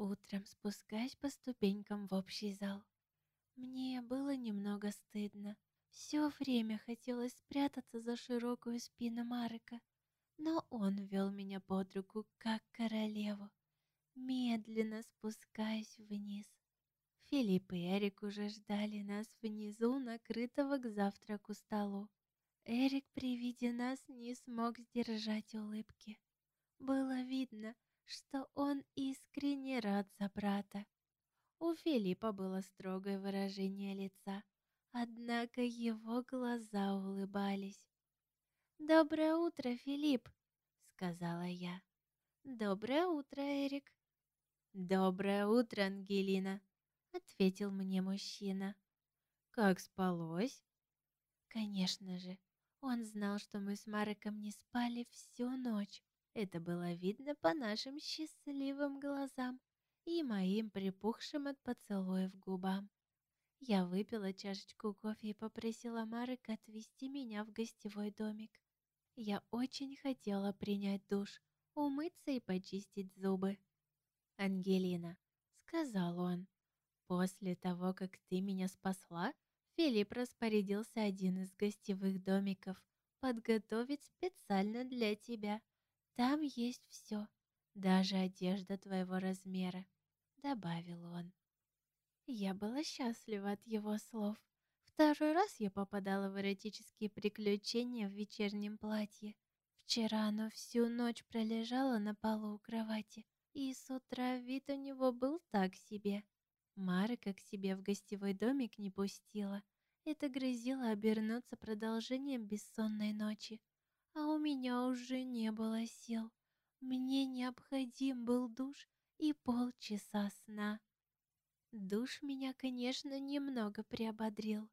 Утром спускаясь по ступенькам в общий зал. Мне было немного стыдно. Все время хотелось спрятаться за широкую спину Марека, но он вел меня под руку, как королеву, медленно спускаясь вниз. Филипп и Эрик уже ждали нас внизу, накрытого к завтраку столу. Эрик при виде нас не смог сдержать улыбки. Было видно, что он искренне рад за брата. У Филиппа было строгое выражение лица, однако его глаза улыбались. «Доброе утро, Филипп!» — сказала я. «Доброе утро, Эрик!» «Доброе утро, Ангелина!» — ответил мне мужчина. «Как спалось?» Конечно же, он знал, что мы с Мареком не спали всю ночь. Это было видно по нашим счастливым глазам и моим припухшим от поцелуев губам. Я выпила чашечку кофе и попросила Марека отвезти меня в гостевой домик. Я очень хотела принять душ, умыться и почистить зубы. «Ангелина», — сказал он, — «после того, как ты меня спасла, Филипп распорядился один из гостевых домиков подготовить специально для тебя. Там есть все, даже одежда твоего размера», — добавил он. Я была счастлива от его слов. Второй раз я попадала в эротические приключения в вечернем платье. Вчера оно всю ночь пролежало на полу у кровати, и с утра вид у него был так себе. Марка к себе в гостевой домик не пустила. Это грозило обернуться продолжением бессонной ночи а у меня уже не было сил. Мне необходим был душ и полчаса сна. Душ меня, конечно, немного приободрил,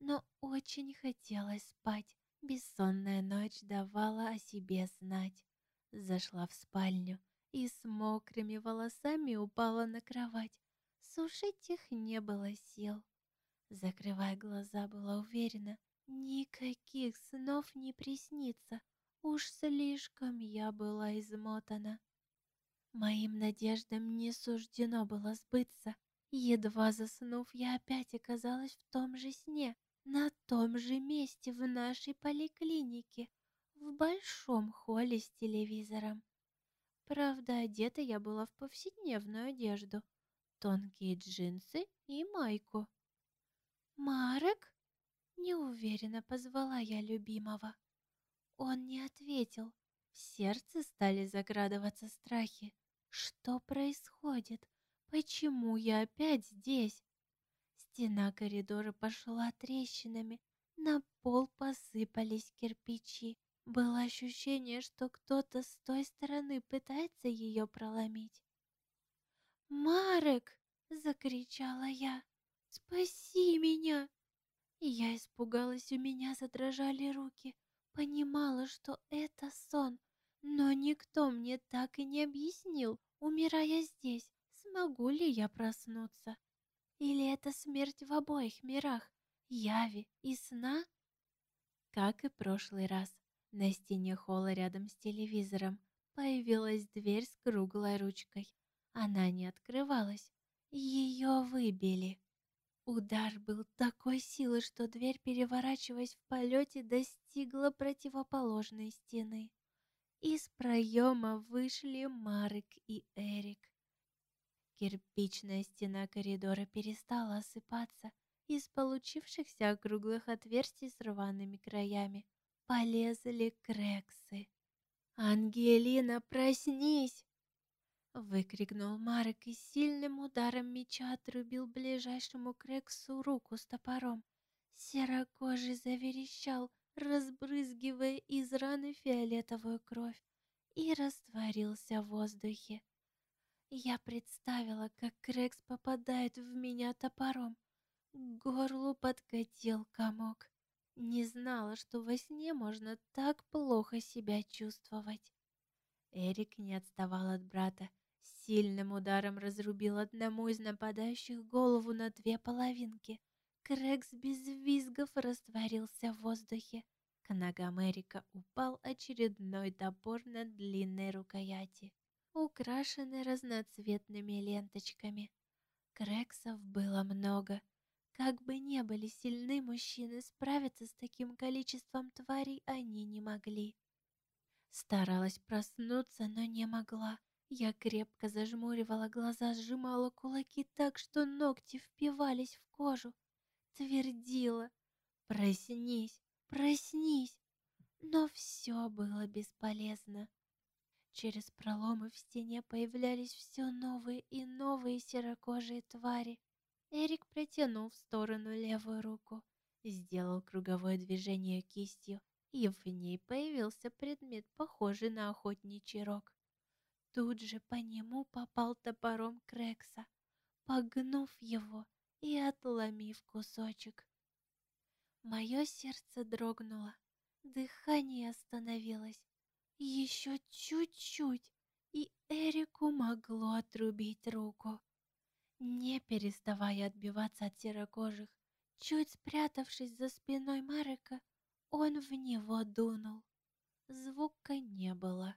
но очень хотелось спать. Бессонная ночь давала о себе знать. Зашла в спальню и с мокрыми волосами упала на кровать. Сушить их не было сил. Закрывая глаза, была уверена, Никаких снов не приснится. Уж слишком я была измотана. Моим надеждам не суждено было сбыться. Едва заснув, я опять оказалась в том же сне, на том же месте в нашей поликлинике, в большом холле с телевизором. Правда, одета я была в повседневную одежду, тонкие джинсы и майку. «Марек?» Неуверенно позвала я любимого. Он не ответил. В сердце стали заградываться страхи. Что происходит? Почему я опять здесь? Стена коридора пошла трещинами. На пол посыпались кирпичи. Было ощущение, что кто-то с той стороны пытается ее проломить. «Марек!» — закричала я. «Спаси меня!» Я испугалась, у меня задрожали руки. Понимала, что это сон, но никто мне так и не объяснил, умирая здесь, смогу ли я проснуться. Или это смерть в обоих мирах, яви и сна? Как и прошлый раз, на стене холла рядом с телевизором появилась дверь с круглой ручкой. Она не открывалась, ее выбили. Удар был такой силы, что дверь, переворачиваясь в полете, достигла противоположной стены. Из проема вышли Марек и Эрик. Кирпичная стена коридора перестала осыпаться. Из получившихся округлых отверстий с рваными краями полезли крексы. «Ангелина, проснись!» Выкрикнул Марек и сильным ударом меча отрубил ближайшему Крексу руку с топором. Серокожий заверещал, разбрызгивая из раны фиолетовую кровь, и растворился в воздухе. Я представила, как Крекс попадает в меня топором. К горлу подкатил комок. Не знала, что во сне можно так плохо себя чувствовать. Эрик не отставал от брата Сильным ударом разрубил одному из нападающих голову на две половинки. Крекс без визгов растворился в воздухе. К ногам Эрика упал очередной топор на длинной рукояти. украшенный разноцветными ленточками. Крексов было много. Как бы не были сильны мужчины, справиться с таким количеством тварей они не могли. Старалась проснуться, но не могла. Я крепко зажмуривала глаза, сжимала кулаки так, что ногти впивались в кожу. Твердила «Проснись, проснись!» Но все было бесполезно. Через проломы в стене появлялись все новые и новые серокожие твари. Эрик протянул в сторону левую руку, сделал круговое движение кистью, и в ней появился предмет, похожий на охотничий рог. Тут же по нему попал топором Крекса, погнув его и отломив кусочек. Мое сердце дрогнуло, дыхание остановилось. Еще чуть-чуть, и Эрику могло отрубить руку. Не переставая отбиваться от серокожих, чуть спрятавшись за спиной Марека, он в него дунул. Звука не было.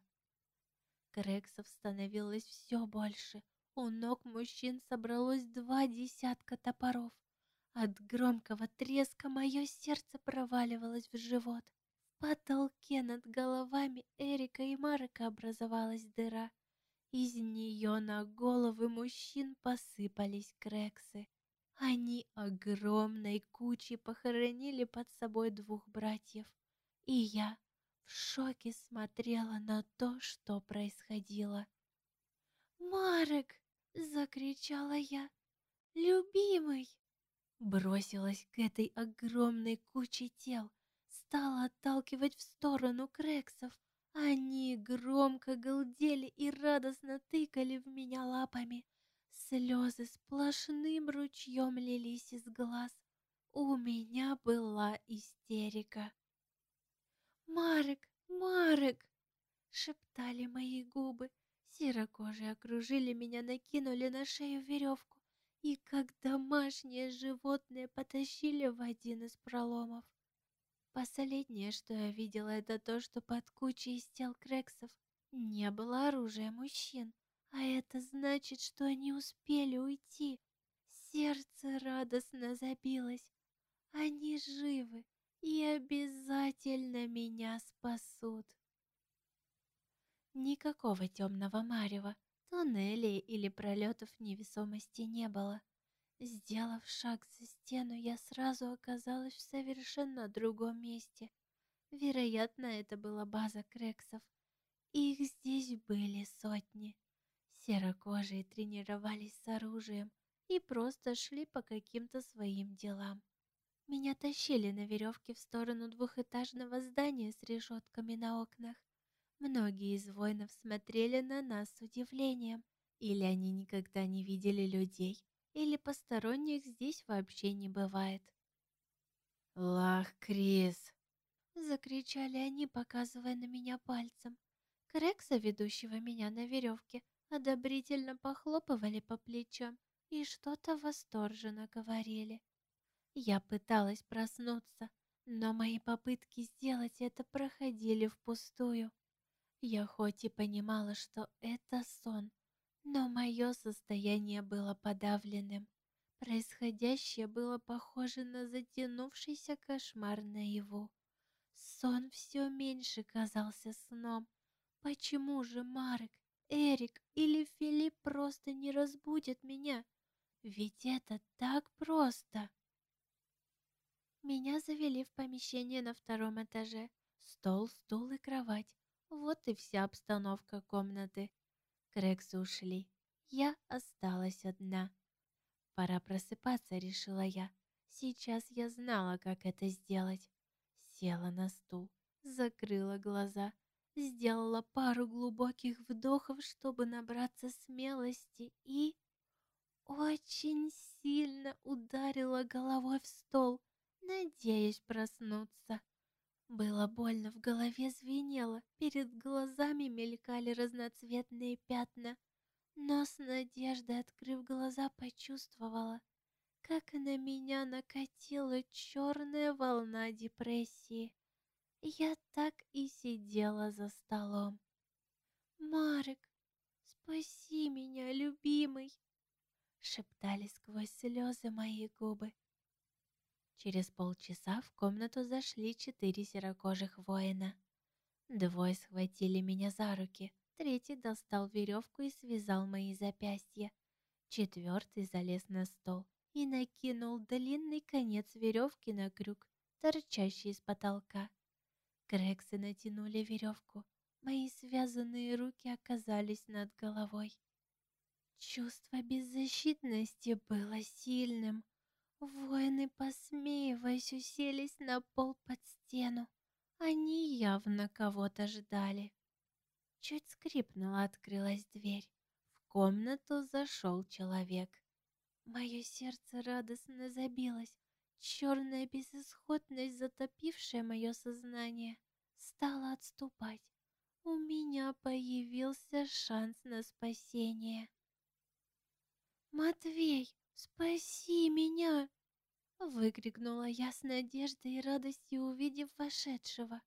Крексов становилось все больше. У ног мужчин собралось два десятка топоров. От громкого треска мое сердце проваливалось в живот. В потолке над головами Эрика и Марека образовалась дыра. Из нее на головы мужчин посыпались крексы. Они огромной кучей похоронили под собой двух братьев, и я в шоке смотрела на то, что происходило. «Марек!» — закричала я. «Любимый!» Бросилась к этой огромной куче тел, стала отталкивать в сторону крексов. Они громко галдели и радостно тыкали в меня лапами. Слезы сплошным ручьем лились из глаз. У меня была истерика. «Марек, Марек!» — шептали мои губы. Серокожие окружили меня, накинули на шею веревку и, как домашнее животное, потащили в один из проломов. Последнее, что я видела, это то, что под кучей из тел крексов не было оружия мужчин. А это значит, что они успели уйти. Сердце радостно забилось. Они живы и обязательно меня спасут. Никакого темного марева, туннелей или пролетов невесомости не было. Сделав шаг за стену, я сразу оказалась в совершенно другом месте. Вероятно, это была база крексов. Их здесь были сотни. Серокожие тренировались с оружием и просто шли по каким-то своим делам. Меня тащили на веревке в сторону двухэтажного здания с решетками на окнах. Многие из воинов смотрели на нас с удивлением. Или они никогда не видели людей, или посторонних здесь вообще не бывает. «Лах, Крис!» — закричали они, показывая на меня пальцем. Крекса, ведущего меня на веревке, одобрительно похлопывали по плечам и что-то восторженно говорили. Я пыталась проснуться, но мои попытки сделать это проходили впустую. Я хоть и понимала, что это сон, но мое состояние было подавленным. Происходящее было похоже на затянувшийся кошмар наяву. Сон все меньше казался сном. Почему же Марк Эрик или Филипп просто не разбудят меня. Ведь это так просто. Меня завели в помещение на втором этаже. Стол, стул и кровать. Вот и вся обстановка комнаты. Крексы ушли. Я осталась одна. Пора просыпаться, решила я. Сейчас я знала, как это сделать. Села на стул, закрыла глаза сделала пару глубоких вдохов, чтобы набраться смелости и очень сильно ударила головой в стол, надеясь проснуться. Было больно, в голове звенело, перед глазами мелькали разноцветные пятна, но с надеждой, открыв глаза, почувствовала, как на меня накатила черная волна депрессии. Я так и сидела за столом. «Марек!» — «Спаси меня, любимый!» Шептали сквозь слезы мои губы. Через полчаса в комнату зашли четыре серокожих воина. Двое схватили меня за руки, третий достал веревку и связал мои запястья. Четвертый залез на стол и накинул длинный конец веревки на крюк, торчащий из потолка. Крексы натянули веревку. Мои связанные руки оказались над головой. Чувство беззащитности было сильным. Воины, посмеиваясь, уселись на пол под стену. Они явно кого-то ждали. Чуть скрипнула, открылась дверь. В комнату зашел человек. Мое сердце радостно забилось. Черная безысходность, затопившая мое сознание, стала отступать. У меня появился шанс на спасение. «Матвей, спаси меня!» Выкрикнула я с надеждой и радостью, увидев вошедшего.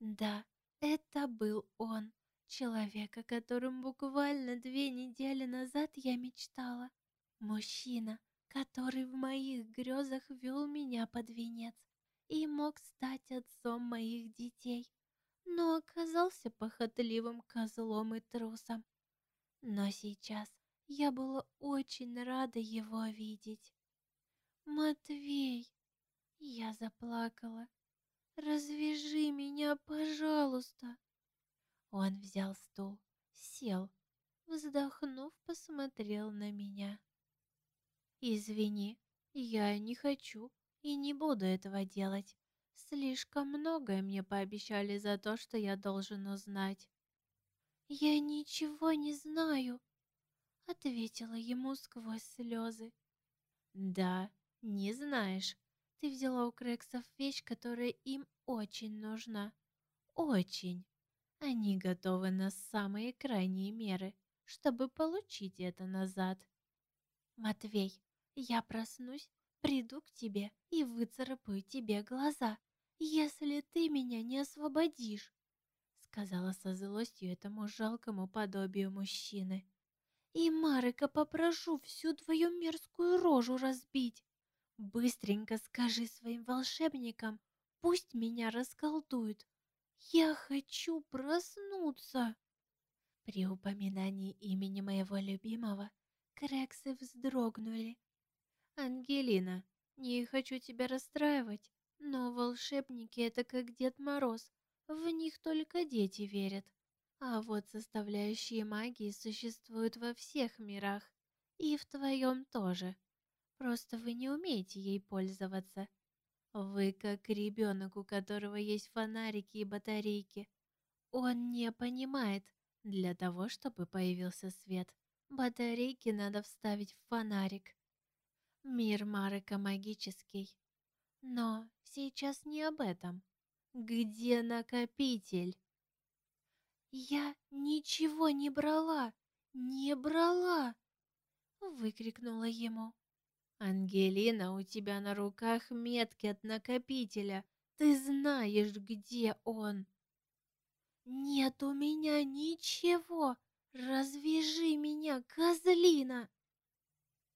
Да, это был он, человек, о котором буквально две недели назад я мечтала. Мужчина, который в моих грезах вел меня под венец и мог стать отцом моих детей, но оказался похотливым козлом и трусом. Но сейчас я была очень рада его видеть. «Матвей!» Я заплакала. «Развяжи меня, пожалуйста!» Он взял стул, сел, вздохнув, посмотрел на меня. «Извини, я не хочу и не буду этого делать. Слишком многое мне пообещали за то, что я должен узнать». «Я ничего не знаю», ответила ему сквозь слезы. Да, не знаешь. Ты взяла у Крексов вещь, которая им очень нужна. Очень. Они готовы на самые крайние меры, чтобы получить это назад. Матвей, я проснусь, приду к тебе и выцарапаю тебе глаза, если ты меня не освободишь, сказала со злостью этому жалкому подобию мужчины. И Марика попрошу всю твою мерзкую рожу разбить. Быстренько скажи своим волшебникам, пусть меня расколдуют. Я хочу проснуться. При упоминании имени моего любимого Крексы вздрогнули. Ангелина, не хочу тебя расстраивать, но волшебники это как Дед Мороз, в них только дети верят. А вот составляющие магии существуют во всех мирах, и в твоем тоже. Просто вы не умеете ей пользоваться. Вы как ребенок, у которого есть фонарики и батарейки. Он не понимает, для того, чтобы появился свет, батарейки надо вставить в фонарик. Мир Марека магический. Но сейчас не об этом. Где накопитель? «Я ничего не брала! Не брала!» Выкрикнула ему. «Ангелина, у тебя на руках метки от накопителя. Ты знаешь, где он!» «Нет у меня ничего! Развяжи меня, козлина!»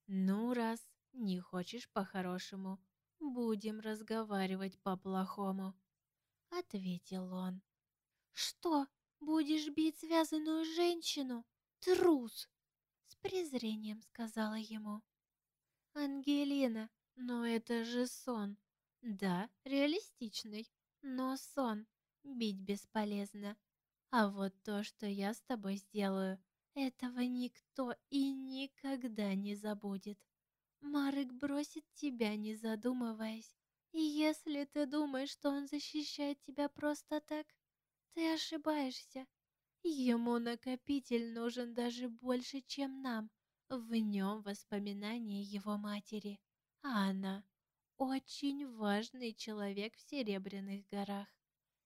«Ну, раз не хочешь по-хорошему, будем разговаривать по-плохому», — ответил он. «Что, Будешь бить связанную женщину? Трус!» С презрением сказала ему. «Ангелина, но это же сон. Да, реалистичный, но сон. Бить бесполезно. А вот то, что я с тобой сделаю, этого никто и никогда не забудет. Марек бросит тебя, не задумываясь. И если ты думаешь, что он защищает тебя просто так, ты ошибаешься. Ему накопитель нужен даже больше, чем нам. В нем воспоминания его матери. А она очень важный человек в Серебряных горах.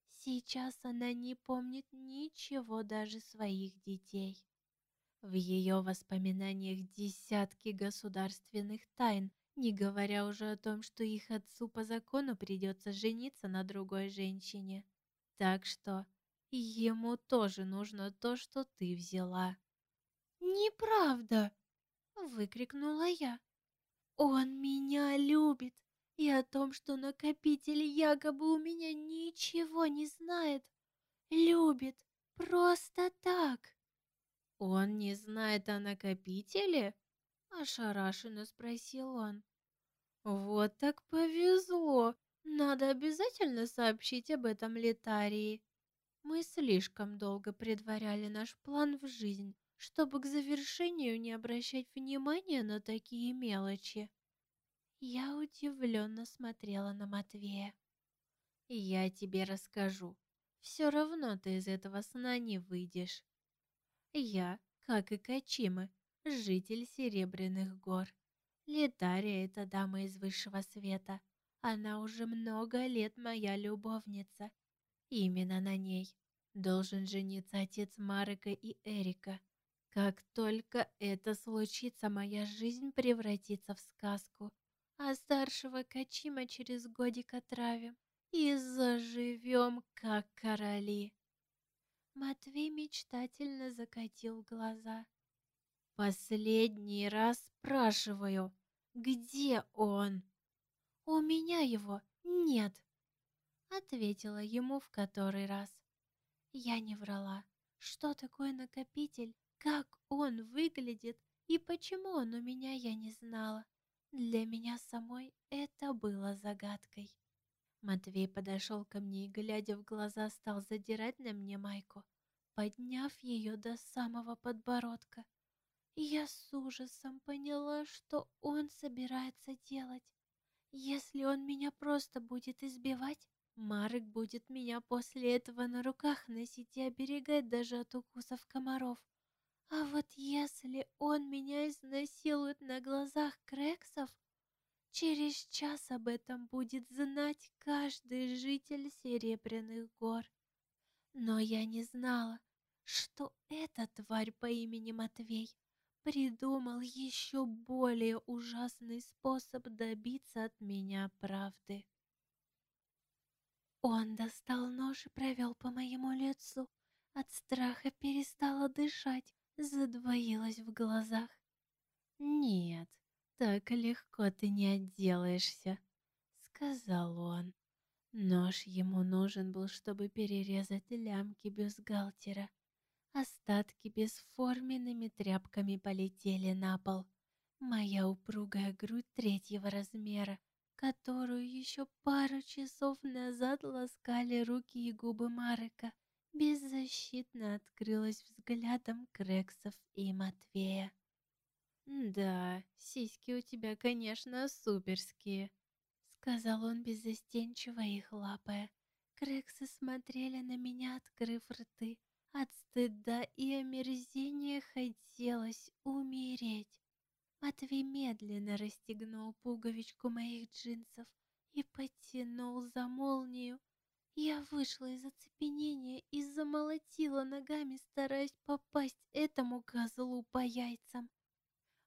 Сейчас она не помнит ничего даже своих детей. В ее воспоминаниях десятки государственных тайн, не говоря уже о том, что их отцу по закону придется жениться на другой женщине. Так что Ему тоже нужно то, что ты взяла. «Неправда!» — выкрикнула я. «Он меня любит, и о том, что накопитель якобы у меня ничего не знает. Любит, просто так!» «Он не знает о накопителе?» — ошарашенно спросил он. «Вот так повезло! Надо обязательно сообщить об этом Летарии. Мы слишком долго предваряли наш план в жизнь, чтобы к завершению не обращать внимания на такие мелочи». Я удивленно смотрела на Матвея. «Я тебе расскажу. Все равно ты из этого сна не выйдешь. Я, как и Качима, житель Серебряных гор. Летария — это дама из высшего света. Она уже много лет моя любовница. Именно на ней должен жениться отец Марека и Эрика. Как только это случится, моя жизнь превратится в сказку, а старшего Качима через годик отравим и заживем, как короли. Матвей мечтательно закатил глаза. «Последний раз спрашиваю, где он?» «У меня его нет», — ответила ему в который раз. Я не врала. Что такое накопитель, как он выглядит и почему он у меня, я не знала. Для меня самой это было загадкой. Матвей подошел ко мне и, глядя в глаза, стал задирать на мне майку, подняв ее до самого подбородка. Я с ужасом поняла, что он собирается делать. Если он меня просто будет избивать, Марек будет меня после этого на руках носить и оберегать даже от укусов комаров. А вот если он меня изнасилует на глазах Крексов, Через час об этом будет знать каждый житель Серебряных гор. Но я не знала, что эта тварь по имени Матвей придумал еще более ужасный способ добиться от меня правды. Он достал нож и провел по моему лицу. От страха перестала дышать, задвоилась в глазах. Нет, так легко ты не отделаешься», — сказал он. Нож ему нужен был, чтобы перерезать лямки бюстгальтера. Остатки бесформенными тряпками полетели на пол. Моя упругая грудь третьего размера, которую еще пару часов назад ласкали руки и губы Марека, беззащитно открылась взглядом Крексов и Матвея. «Да, сиськи у тебя, конечно, суперские», — сказал он беззастенчиво их лапая. Крексы смотрели на меня, открыв рты. От стыда и омерзения хотелось умереть. Матвей медленно расстегнул пуговичку моих джинсов и потянул за молнию. Я вышла из оцепенения и замолотила ногами, стараясь попасть этому козлу по яйцам.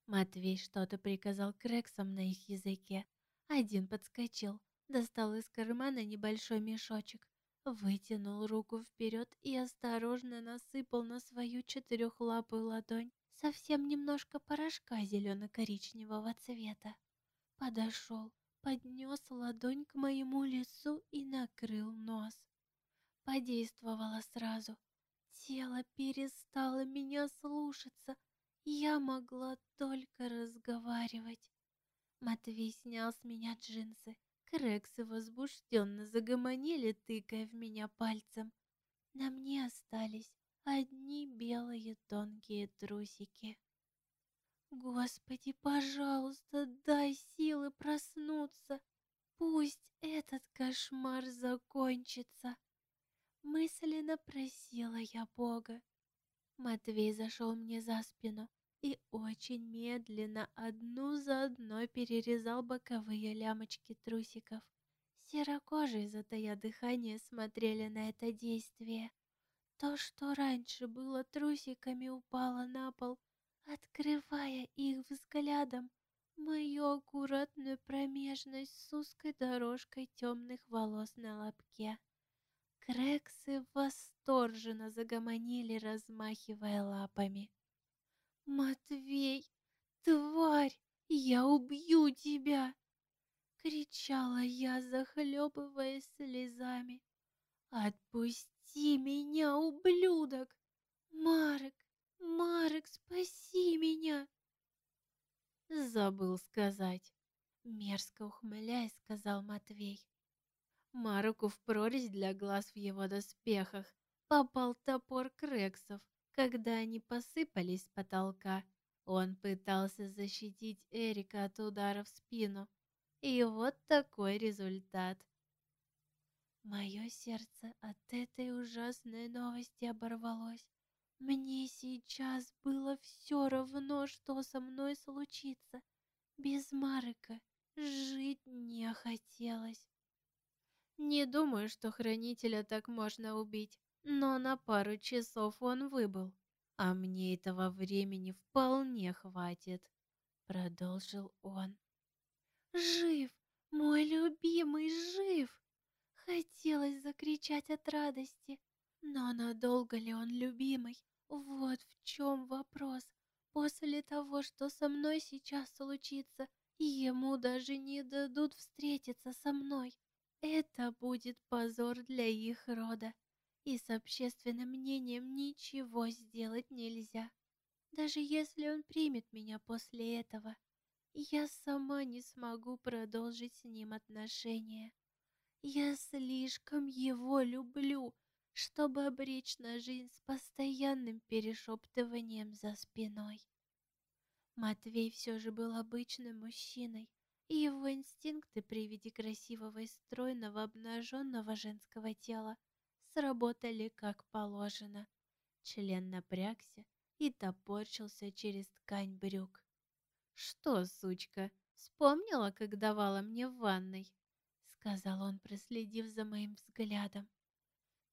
Матвей что-то приказал Крексам на их языке. Один подскочил, достал из кармана небольшой мешочек, вытянул руку вперед и осторожно насыпал на свою четырехлапую ладонь совсем немножко порошка зелено-коричневого цвета. Подошел, поднес ладонь к моему лицу и накрыл нос. Подействовало сразу. Тело перестало меня слушаться, я могла только разговаривать. Матвей снял с меня джинсы. Крексы возбужденно загомонили, тыкая в меня пальцем. На мне остались одни белые тонкие трусики. Господи, пожалуйста, дай силы проснуться. Пусть этот кошмар закончится. Мысленно просила я Бога. Матвей зашел мне за спину и очень медленно одну за одной перерезал боковые лямочки трусиков. Серокожие, затая дыхание, смотрели на это действие. То, что раньше было трусиками, упало на пол, открывая их взглядом мою аккуратную промежность с узкой дорожкой темных волос на лобке. Крексы восторженно загомонили, размахивая лапами. «Матвей, тварь, я убью тебя!» Кричала я, захлебываясь слезами. «Отпусти меня, ублюдок! Марек, Марек, спаси меня!» Забыл сказать. Мерзко ухмыляясь, сказал Матвей. Маруку в прорезь для глаз в его доспехах попал топор Крексов, когда они посыпались с потолка. Он пытался защитить Эрика от удара в спину. И вот такой результат. Мое сердце от этой ужасной новости оборвалось. Мне сейчас было все равно, что со мной случится. Без Марика жить не хотелось. Не думаю, что хранителя так можно убить, но на пару часов он выбыл, а мне этого времени вполне хватит, продолжил он. Жив, мой любимый жив! Хотелось закричать от радости, но надолго ли он любимый? Вот в чем вопрос. После того, что со мной сейчас случится, ему даже не дадут встретиться со мной. Это будет позор для их рода, и с общественным мнением ничего сделать нельзя. Даже если он примет меня после этого, я сама не смогу продолжить с ним отношения. Я слишком его люблю, чтобы обречь на жизнь с постоянным перешептыванием за спиной. Матвей все же был обычным мужчиной, и его инстинкты при виде красивого и стройного обнаженного женского тела сработали как положено. Член напрягся и топорчился через ткань брюк. «Что, сучка, вспомнила, как давала мне в ванной?» — сказал он, проследив за моим взглядом.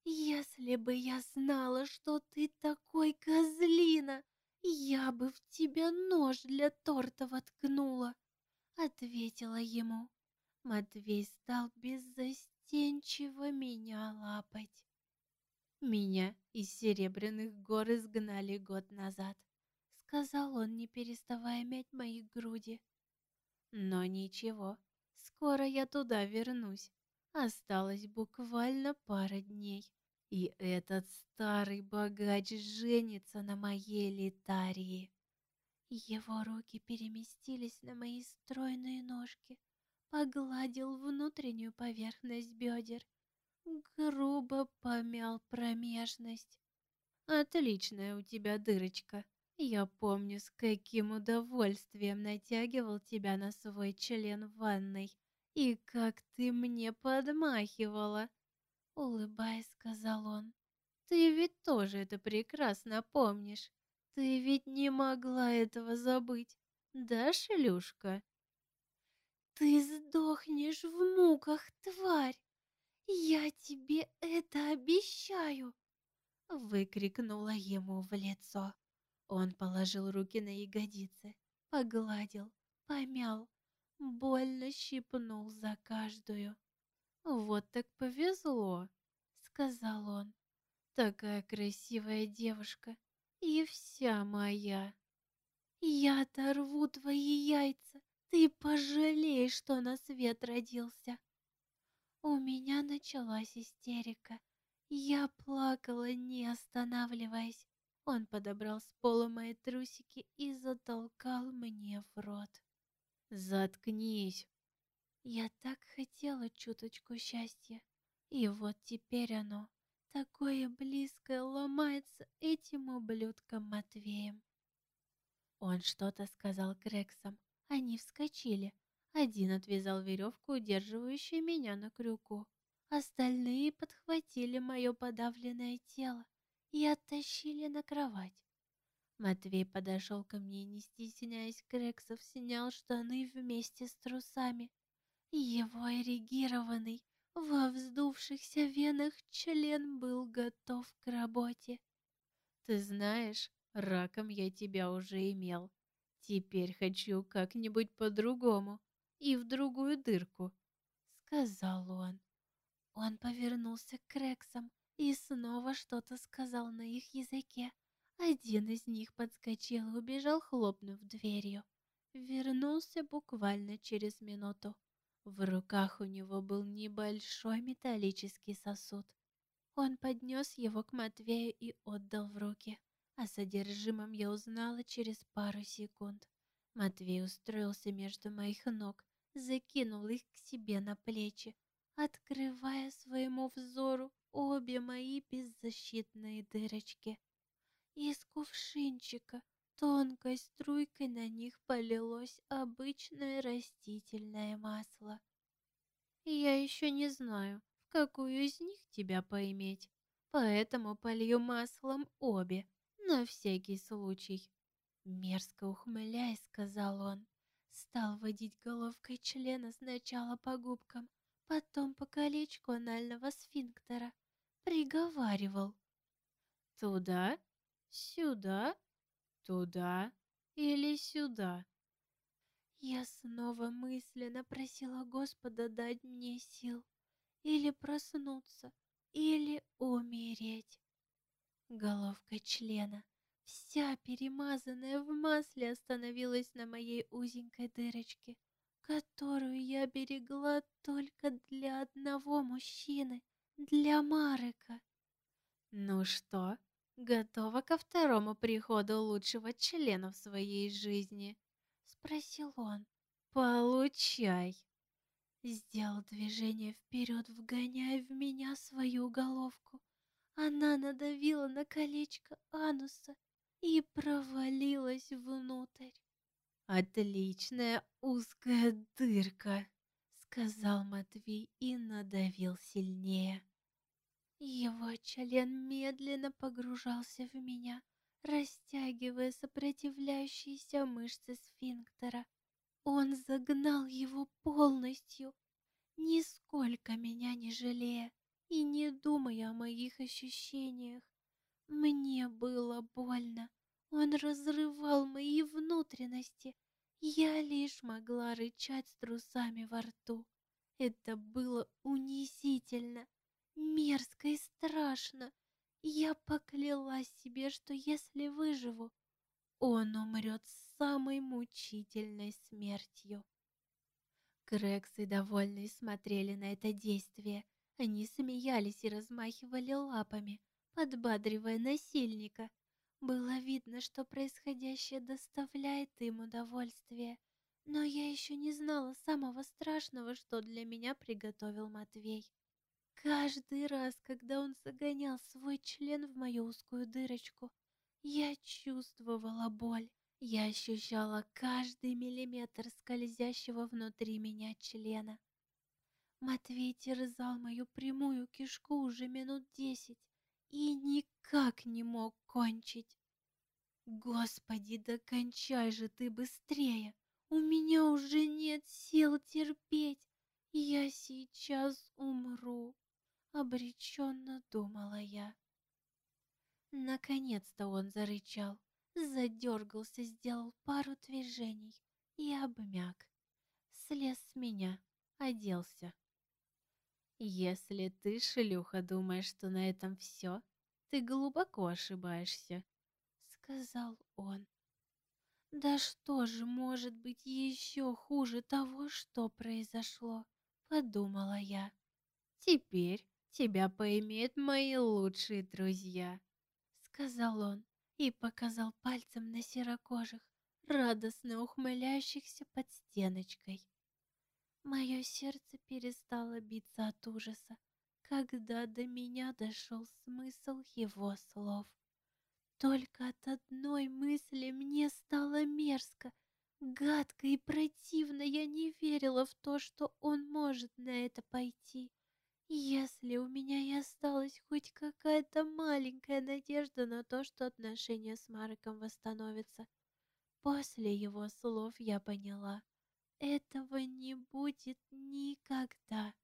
«Если бы я знала, что ты такой козлина, я бы в тебя нож для торта воткнула», — ответила ему. Матвей стал беззастенчиво меня лапать. Меня из Серебряных гор изгнали год назад, сказал он, не переставая мять мои груди. Но ничего, скоро я туда вернусь. Осталось буквально пара дней. И этот старый богач женится на моей литарии. Его руки переместились на мои стройные ножки, погладил внутреннюю поверхность бедер, грубо помял промежность. «Отличная у тебя дырочка. Я помню, с каким удовольствием натягивал тебя на свой член в ванной, и как ты мне подмахивала!» Улыбаясь, сказал он. «Ты ведь тоже это прекрасно помнишь. Ты ведь не могла этого забыть, да, шлюшка?» «Ты сдохнешь в муках, тварь! Я тебе это обещаю!» Выкрикнула ему в лицо. Он положил руки на ягодицы, погладил, помял, больно щипнул за каждую. «Вот так повезло», — сказал он. «Такая красивая девушка и вся моя. Я оторву твои яйца, ты пожалеешь, что на свет родился». У меня началась истерика. Я плакала, не останавливаясь. Он подобрал с пола мои трусики и затолкал мне в рот. «Заткнись!» Я так хотела чуточку счастья, и вот теперь оно, такое близкое, ломается этим ублюдком Матвеем. Он что-то сказал Крексам, они вскочили. Один отвязал веревку, удерживающую меня на крюку. Остальные подхватили мое подавленное тело и оттащили на кровать. Матвей подошел ко мне, не стесняясь Крексов, снял штаны вместе с трусами. Его эрегированный, во вздувшихся венах член был готов к работе. «Ты знаешь, раком я тебя уже имел. Теперь хочу как-нибудь по-другому и в другую дырку», — сказал он. Он повернулся к Крексам, и снова что-то сказал на их языке. Один из них подскочил и убежал, хлопнув дверью. Вернулся буквально через минуту. В руках у него был небольшой металлический сосуд. Он поднес его к Матвею и отдал в руки. О содержимом я узнала через пару секунд. Матвей устроился между моих ног, закинул их к себе на плечи, открывая своему взору обе мои беззащитные дырочки. Из кувшинчика тонкой струйкой на них полилось обычное растительное масло. Я еще не знаю, в какую из них тебя поиметь, поэтому полью маслом обе, на всякий случай. Мерзко ухмыляясь, сказал он, стал водить головкой члена сначала по губкам, потом по колечку анального сфинктера, приговаривал. Туда, сюда, туда или сюда. Я снова мысленно просила Господа дать мне сил или проснуться, или умереть. Головка члена, вся перемазанная в масле, остановилась на моей узенькой дырочке, которую я берегла только для одного мужчины, для Марека. Ну что, готова ко второму приходу лучшего члена в своей жизни? Спросил он. Получай. Сделал движение вперед, вгоняя в меня свою головку. Она надавила на колечко ануса и провалилась внутрь. «Отличная узкая дырка», — сказал Матвей и надавил сильнее. Его член медленно погружался в меня, растягивая сопротивляющиеся мышцы сфинктера. Он загнал его полностью, нисколько меня не жалея и не думая о моих ощущениях. Мне было больно. Он разрывал мои внутренности. Я лишь могла рычать с трусами во рту. Это было унизительно, мерзко и страшно. Я поклялась себе, что если выживу, он умрет самой мучительной смертью. Крексы, довольные, смотрели на это действие. Они смеялись и размахивали лапами, подбадривая насильника. Было видно, что происходящее доставляет им удовольствие. Но я еще не знала самого страшного, что для меня приготовил Матвей. Каждый раз, когда он загонял свой член в мою узкую дырочку, я чувствовала боль. Я ощущала каждый миллиметр скользящего внутри меня члена. Матвей терзал мою прямую кишку уже минут десять и никак не мог кончить. Господи, да кончай же ты быстрее! У меня уже нет сил терпеть. Я сейчас умру, обреченно думала я. Наконец-то он зарычал, задергался, сделал пару движений и обмяк. Слез с меня, оделся. Если ты, шлюха, думаешь, что на этом все, ты глубоко ошибаешься, сказал он. Да что же может быть еще хуже того, что произошло, подумала я. Теперь тебя поимеют мои лучшие друзья сказал он и показал пальцем на серокожих, радостно ухмыляющихся под стеночкой. Мое сердце перестало биться от ужаса, когда до меня дошел смысл его слов. Только от одной мысли мне стало мерзко, гадко и противно. Я не верила в то, что он может на это пойти. Если у меня и осталась хоть какая-то маленькая надежда на то, что отношения с Марком восстановятся, после его слов я поняла, этого не будет никогда.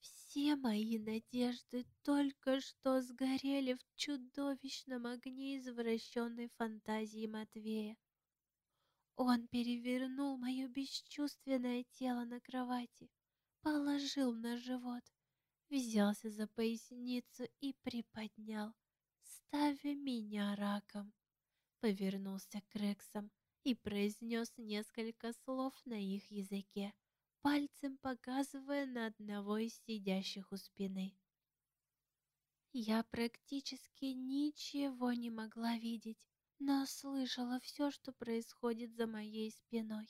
Все мои надежды только что сгорели в чудовищном огне извращенной фантазии Матвея. Он перевернул мое бесчувственное тело на кровати, положил на живот взялся за поясницу и приподнял, ставя меня раком. повернулся к Рексам и произнес несколько слов на их языке, пальцем показывая на одного из сидящих у спины. Я практически ничего не могла видеть, но слышала все, что происходит за моей спиной.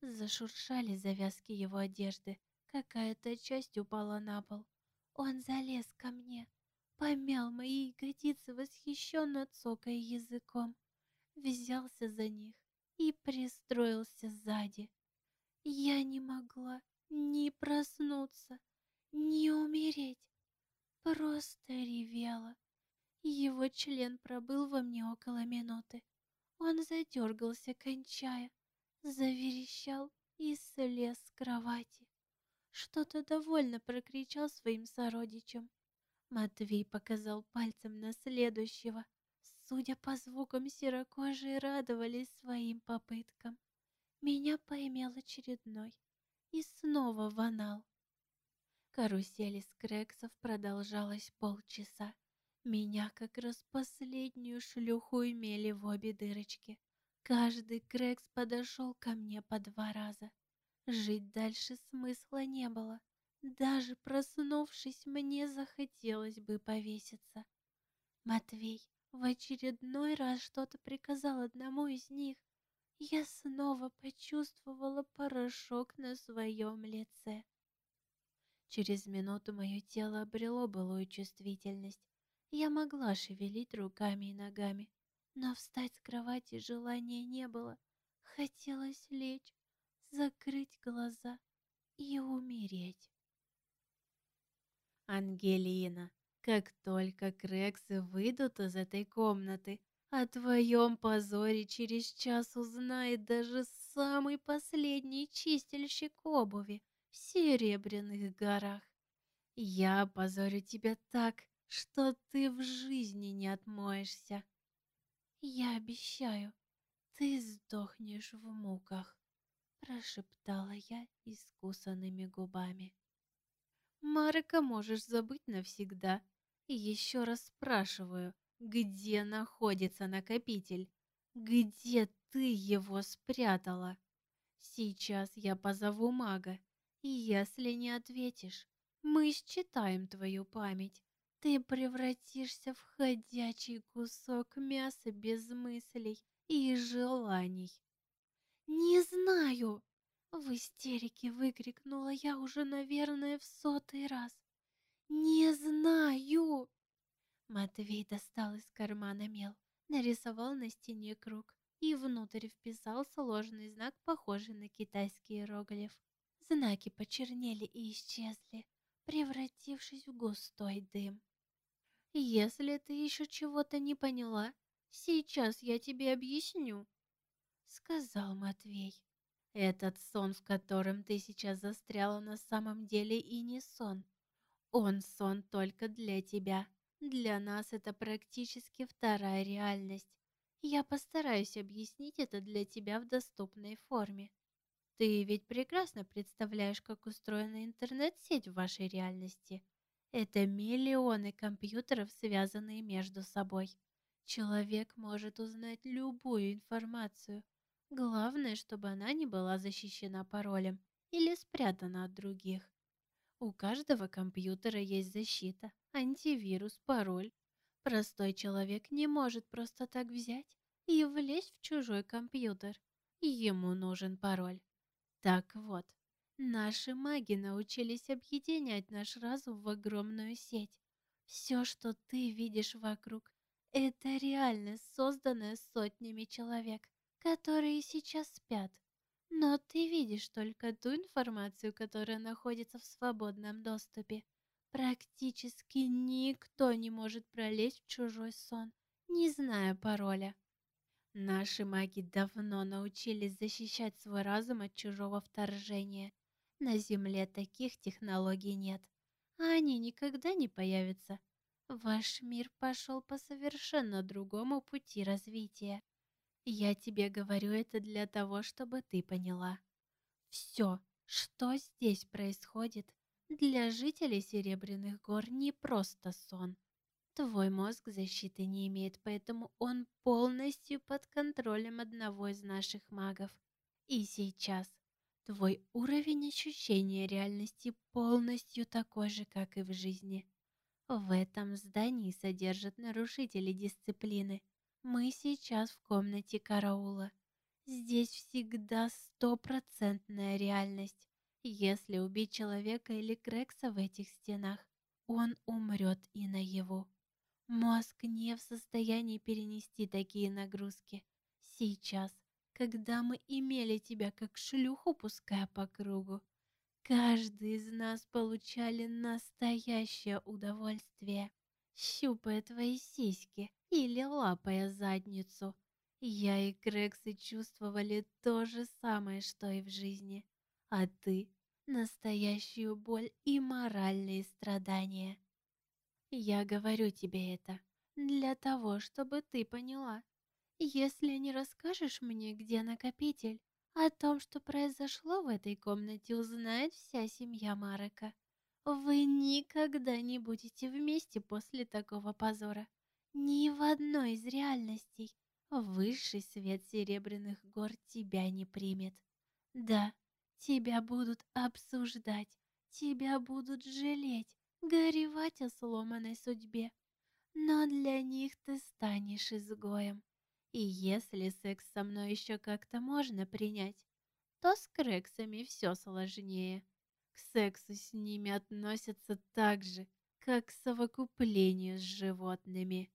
Зашуршали завязки его одежды, какая-то часть упала на пол. Он залез ко мне, помял мои ягодицы, восхищенно цокая языком, взялся за них и пристроился сзади. Я не могла ни проснуться, ни умереть. Просто ревела. Его член пробыл во мне около минуты. Он задергался, кончая, заверещал и слез с кровати. Что-то довольно прокричал своим сородичам. Матвей показал пальцем на следующего. Судя по звукам, серокожие радовались своим попыткам. Меня поимел очередной и снова ванал. Карусель из крексов продолжалась полчаса. Меня как раз последнюю шлюху имели в обе дырочки. Каждый крекс подошел ко мне по два раза. Жить дальше смысла не было. Даже проснувшись, мне захотелось бы повеситься. Матвей в очередной раз что-то приказал одному из них. Я снова почувствовала порошок на своем лице. Через минуту мое тело обрело былую чувствительность. Я могла шевелить руками и ногами, но встать с кровати желания не было. Хотелось лечь, закрыть глаза и умереть. Ангелина, как только Крексы выйдут из этой комнаты, о твоем позоре через час узнает даже самый последний чистильщик обуви в Серебряных горах. Я позорю тебя так, что ты в жизни не отмоешься. Я обещаю, ты сдохнешь в муках, прошептала я искусанными губами. Марка можешь забыть навсегда. И еще раз спрашиваю, где находится накопитель? Где ты его спрятала? Сейчас я позову мага и если не ответишь, мы считаем твою память. Ты превратишься в ходячий кусок мяса без мыслей и желаний. «Не знаю!» — в истерике выкрикнула я уже, наверное, в сотый раз. «Не знаю!» Матвей достал из кармана мел, нарисовал на стене круг и внутрь вписал сложный знак, похожий на китайский иероглиф. Знаки почернели и исчезли, превратившись в густой дым. «Если ты еще чего-то не поняла, сейчас я тебе объясню», — сказал Матвей. «Этот сон, в котором ты сейчас застряла, на самом деле и не сон. Он сон только для тебя. Для нас это практически вторая реальность. Я постараюсь объяснить это для тебя в доступной форме. Ты ведь прекрасно представляешь, как устроена интернет-сеть в вашей реальности. Это миллионы компьютеров, связанные между собой. Человек может узнать любую информацию. Главное, чтобы она не была защищена паролем или спрятана от других. У каждого компьютера есть защита, антивирус, пароль. Простой человек не может просто так взять и влезть в чужой компьютер. Ему нужен пароль. Так вот, наши маги научились объединять наш разум в огромную сеть. Все, что ты видишь вокруг, это реальность, созданная сотнями человек, которые сейчас спят. Но ты видишь только ту информацию, которая находится в свободном доступе. Практически никто не может пролезть в чужой сон, не зная пароля. Наши маги давно научились защищать свой разум от чужого вторжения. На Земле таких технологий нет, а они никогда не появятся. Ваш мир пошел по совершенно другому пути развития. Я тебе говорю это для того, чтобы ты поняла. Все, что здесь происходит, для жителей Серебряных гор не просто сон. Твой мозг защиты не имеет, поэтому он полностью под контролем одного из наших магов. И сейчас твой уровень ощущения реальности полностью такой же, как и в жизни. В этом здании содержат нарушители дисциплины. Мы сейчас в комнате караула. Здесь всегда стопроцентная реальность. Если убить человека или Крекса в этих стенах, он умрет и наяву. Мозг не в состоянии перенести такие нагрузки. Сейчас, когда мы имели тебя как шлюху, пуская по кругу, каждый из нас получали настоящее удовольствие, щупая твои сиськи или лапая задницу. Я и Крексы чувствовали то же самое, что и в жизни, а ты — настоящую боль и моральные страдания. Я говорю тебе это для того, чтобы ты поняла. Если не расскажешь мне, где накопитель, о том, что произошло в этой комнате, узнает вся семья Марека. Вы никогда не будете вместе после такого позора. Ни в одной из реальностей высший свет Серебряных гор тебя не примет. Да, тебя будут обсуждать, тебя будут жалеть, горевать о сломанной судьбе. Но для них ты станешь изгоем. И если секс со мной еще как-то можно принять, то с крексами все сложнее. К сексу с ними относятся так же, как к совокуплению с животными.